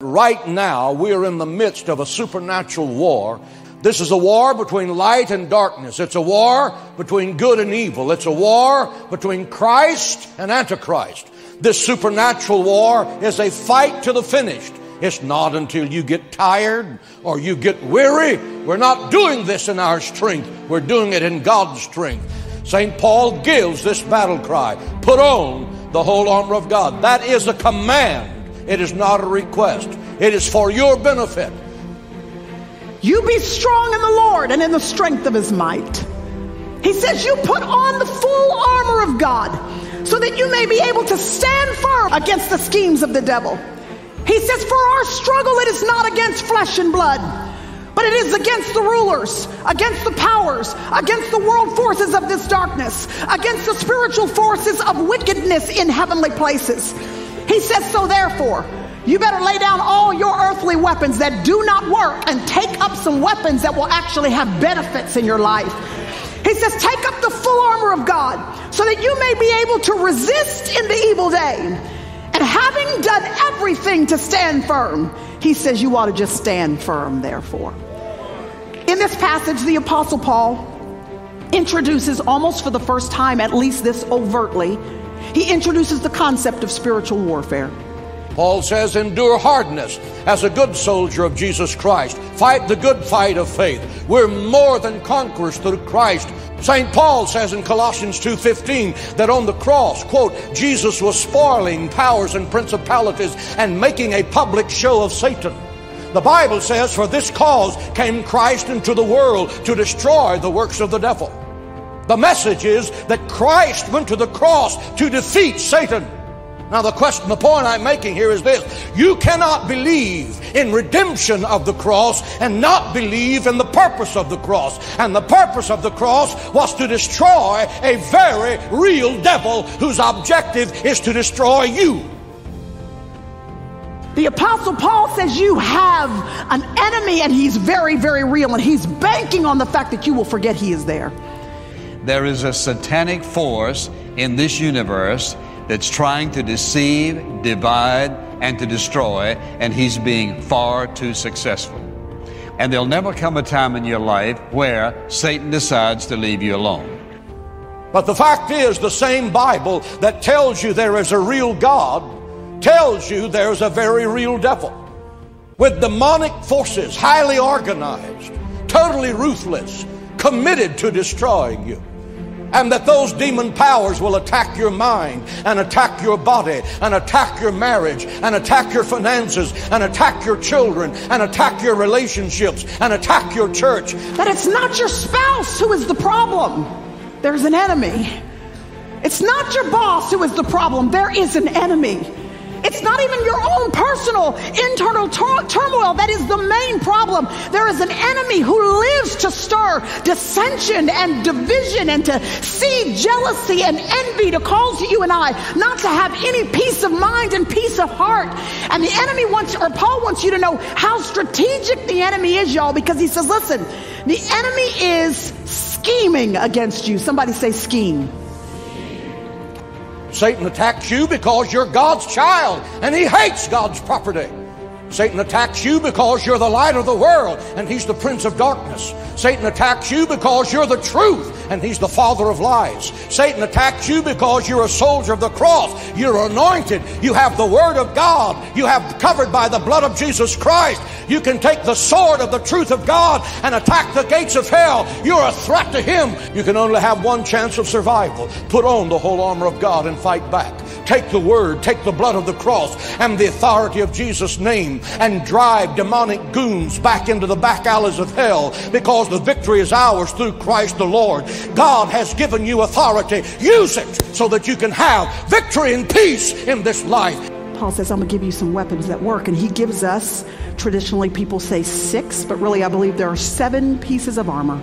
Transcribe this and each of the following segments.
Right now, we are in the midst of a supernatural war. This is a war between light and darkness. It's a war between good and evil. It's a war between Christ and Antichrist. This supernatural war is a fight to the finish. It's not until you get tired or you get weary. We're not doing this in our strength. We're doing it in God's strength. St. Paul gives this battle cry put on the whole armor of God. That is a command. It is not a request, it is for your benefit. You be strong in the Lord and in the strength of his might. He says, You put on the full armor of God so that you may be able to stand firm against the schemes of the devil. He says, For our struggle, it is not against flesh and blood, but it is against the rulers, against the powers, against the world forces of this darkness, against the spiritual forces of wickedness in heavenly places. He says, So therefore, you better lay down all your earthly weapons that do not work and take up some weapons that will actually have benefits in your life. He says, Take up the full armor of God so that you may be able to resist in the evil day. And having done everything to stand firm, he says, You ought to just stand firm, therefore. In this passage, the Apostle Paul introduces almost for the first time, at least this overtly, he introduces the concept of spiritual warfare. Paul says, endure hardness as a good soldier of Jesus Christ. Fight the good fight of faith. We're more than conquerors through Christ. St. Paul says in Colossians 2:15 that on the cross, quote, Jesus was spoiling powers and principalities and making a public show of Satan. The Bible says, For this cause came Christ into the world to destroy the works of the devil. The message is that Christ went to the cross to defeat Satan. Now, the question, the point I'm making here is this you cannot believe in redemption of the cross and not believe in the purpose of the cross. And the purpose of the cross was to destroy a very real devil whose objective is to destroy you. The Apostle Paul says you have an enemy and he's very, very real, and he's banking on the fact that you will forget he is there there is a satanic force in this universe that's trying to deceive, divide, and to destroy, and he's being far too successful. And there'll never come a time in your life where Satan decides to leave you alone. But the fact is, the same Bible that tells you there is a real God tells you there's a very real devil with demonic forces, highly organized, totally ruthless, committed to destroying you and that those demon powers will attack your mind and attack your body and attack your marriage and attack your finances and attack your children and attack your relationships and attack your church. That it's not your spouse who is the problem, there's an enemy. It's not your boss who is the problem, there is an enemy. It's not even your own personal internal tur- turmoil that is the main problem. There is an enemy who lives to stir dissension and division and to seed jealousy and envy to cause you and I not to have any peace of mind and peace of heart. And the enemy wants, or Paul wants you to know how strategic the enemy is, y'all, because he says, listen, the enemy is scheming against you. Somebody say scheme. Satan attacks you because you're God's child and he hates God's property. Satan attacks you because you're the light of the world and he's the prince of darkness. Satan attacks you because you're the truth and he's the father of lies. Satan attacks you because you're a soldier of the cross. You're anointed. You have the word of God. You have covered by the blood of Jesus Christ. You can take the sword of the truth of God and attack the gates of hell. You're a threat to him. You can only have one chance of survival. Put on the whole armor of God and fight back. Take the word, take the blood of the cross and the authority of Jesus' name and drive demonic goons back into the back alleys of hell because the victory is ours through Christ the Lord. God has given you authority. Use it so that you can have victory and peace in this life. Paul says, I'm going to give you some weapons that work. And he gives us, traditionally, people say six, but really, I believe there are seven pieces of armor.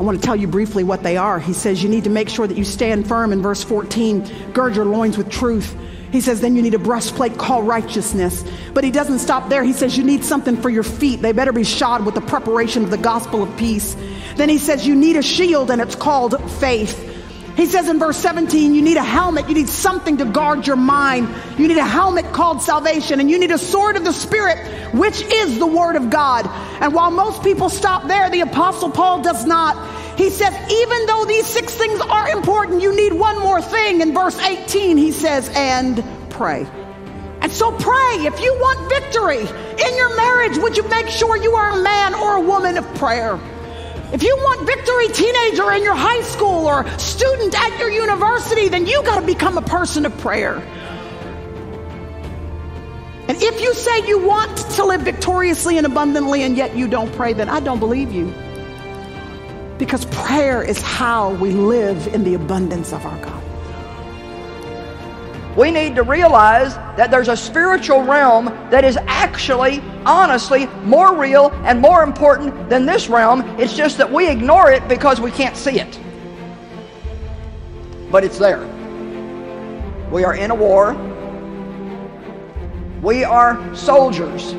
I want to tell you briefly what they are. He says you need to make sure that you stand firm in verse 14, gird your loins with truth. He says then you need a breastplate called righteousness. But he doesn't stop there. He says you need something for your feet. They better be shod with the preparation of the gospel of peace. Then he says you need a shield and it's called faith. He says in verse 17, you need a helmet. You need something to guard your mind. You need a helmet called salvation, and you need a sword of the Spirit, which is the Word of God. And while most people stop there, the Apostle Paul does not. He says, even though these six things are important, you need one more thing. In verse 18, he says, and pray. And so pray. If you want victory in your marriage, would you make sure you are a man or a woman of prayer? If you want victory, teenager in your high school or student at your university, then you got to become a person of prayer. And if you say you want to live victoriously and abundantly and yet you don't pray, then I don't believe you. Because prayer is how we live in the abundance of our God. We need to realize that there's a spiritual realm that is actually, honestly, more real and more important than this realm. It's just that we ignore it because we can't see it. But it's there. We are in a war. We are soldiers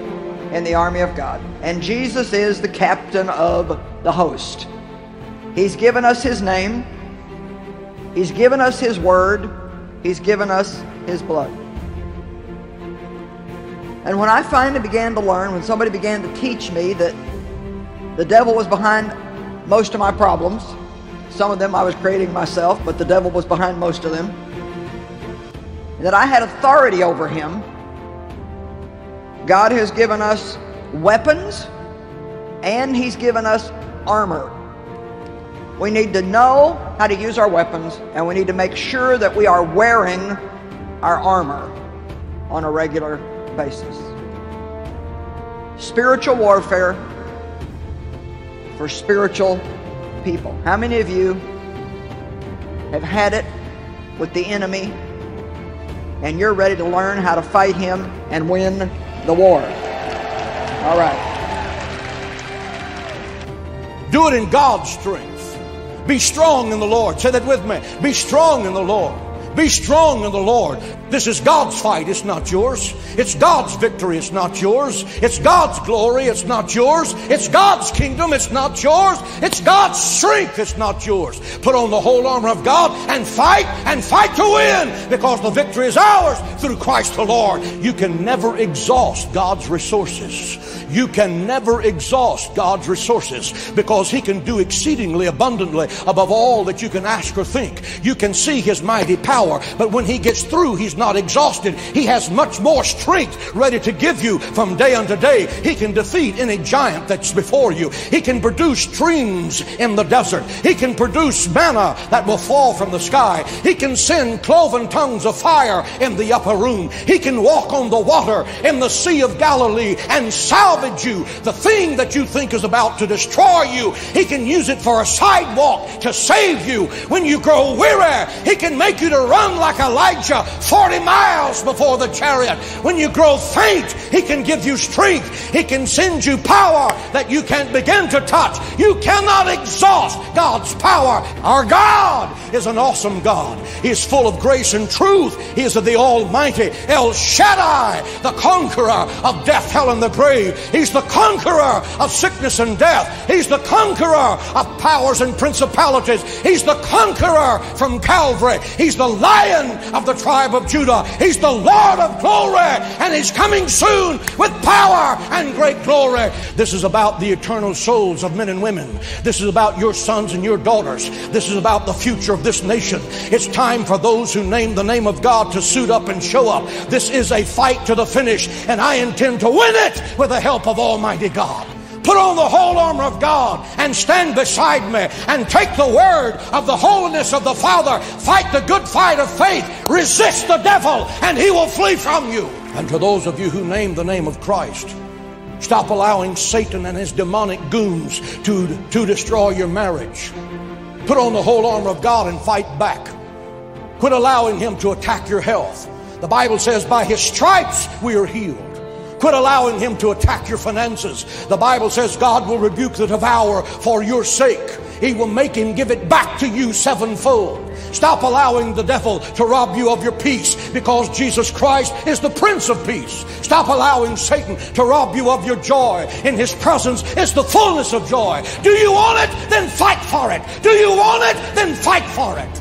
in the army of God. And Jesus is the captain of the host. He's given us his name. He's given us his word. He's given us his blood. And when I finally began to learn, when somebody began to teach me that the devil was behind most of my problems, some of them I was creating myself, but the devil was behind most of them, and that I had authority over him, God has given us weapons and He's given us armor. We need to know how to use our weapons, and we need to make sure that we are wearing our armor on a regular basis. Spiritual warfare for spiritual people. How many of you have had it with the enemy and you're ready to learn how to fight him and win the war? All right. Do it in God's strength. Be strong in the Lord. Say that with me. Be strong in the Lord. Be strong in the Lord. This is God's fight, it's not yours. It's God's victory, it's not yours. It's God's glory, it's not yours. It's God's kingdom, it's not yours. It's God's strength, it's not yours. Put on the whole armor of God and fight and fight to win because the victory is ours through Christ the Lord. You can never exhaust God's resources. You can never exhaust God's resources because He can do exceedingly abundantly above all that you can ask or think. You can see His mighty power, but when He gets through, He's not exhausted. He has much more strength ready to give you from day unto day. He can defeat any giant that's before you. He can produce streams in the desert. He can produce manna that will fall from the sky. He can send cloven tongues of fire in the upper room. He can walk on the water in the Sea of Galilee and salvage you. The thing that you think is about to destroy you, He can use it for a sidewalk to save you. When you grow weary, He can make you to run like Elijah 40 miles before the chariot. When you grow faint, He can give you strength. He can send you power that you can't begin to touch. You cannot exhaust God's power. Our God is an awesome God. He is full of grace and truth. He is the Almighty El Shaddai, the conqueror of death, hell, and the grave. He's the conqueror of sickness and death. He's the conqueror of powers and principalities. He's the conqueror from Calvary. He's the lion of the tribe of Judah. He's the Lord of glory, and He's coming soon with power and great glory. This is about the eternal souls of men and women. This is about your sons and your daughters. This is about the future of this nation. It's time for those who name the name of God to suit up and show up. This is a fight to the finish, and I intend to win it with the help of Almighty God. Put on the whole armor of God and stand beside me and take the word of the holiness of the Father. Fight the good fight of faith. Resist the devil and he will flee from you. And to those of you who name the name of Christ, stop allowing Satan and his demonic goons to, to destroy your marriage. Put on the whole armor of God and fight back. Quit allowing him to attack your health. The Bible says, by his stripes we are healed. Quit allowing him to attack your finances. The Bible says God will rebuke the devourer for your sake. He will make him give it back to you sevenfold. Stop allowing the devil to rob you of your peace because Jesus Christ is the Prince of Peace. Stop allowing Satan to rob you of your joy. In his presence is the fullness of joy. Do you want it? Then fight for it. Do you want it? Then fight for it.